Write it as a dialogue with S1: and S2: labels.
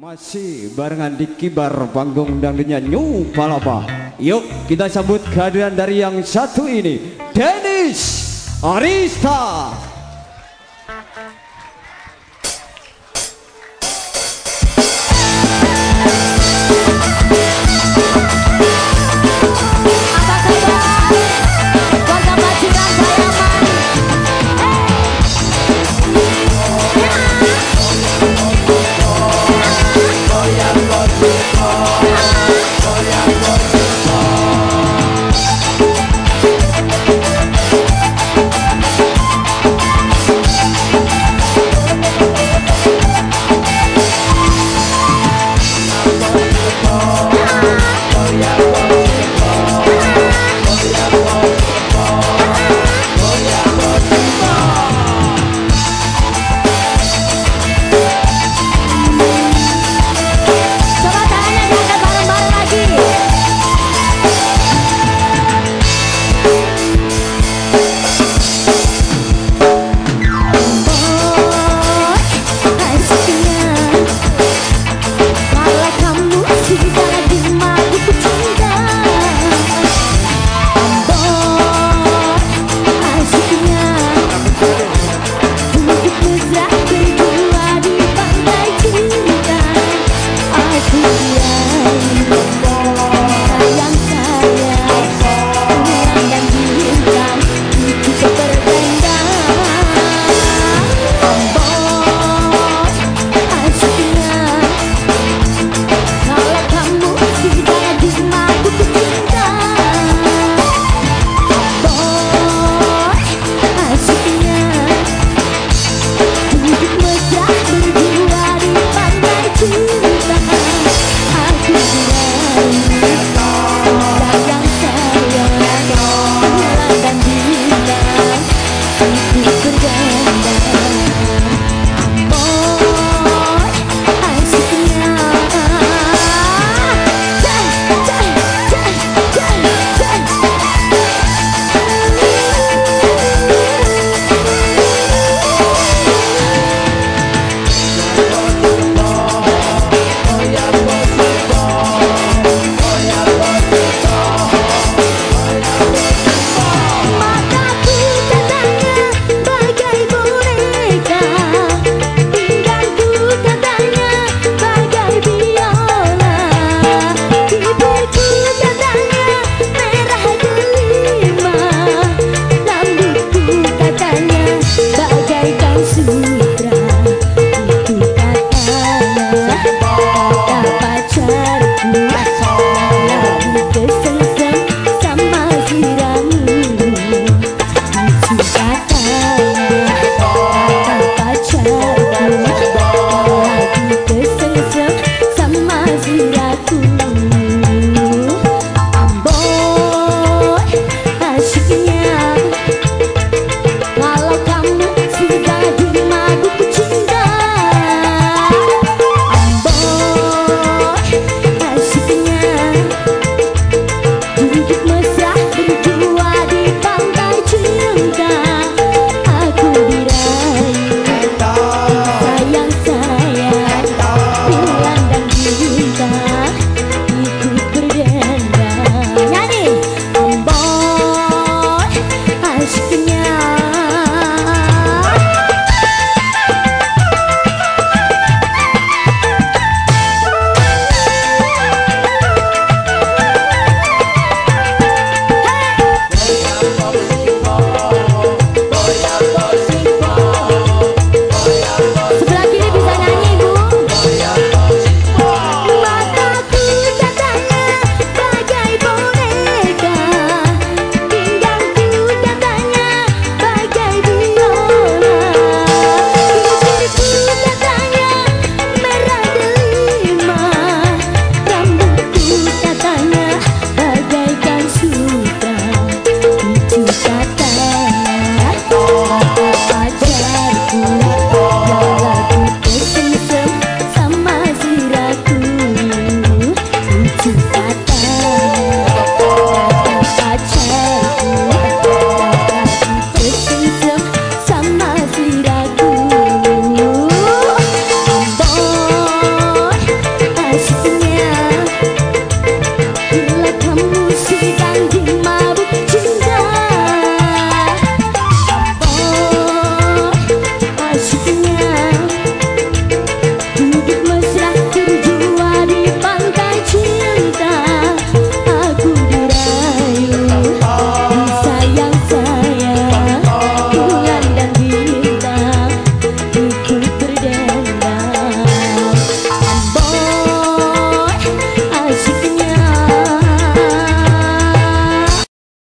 S1: Masih barengan di kibar panggung dangdutnya New Palapa. Yuk kita sambut kehadiran dari yang satu ini, Dennis Arista.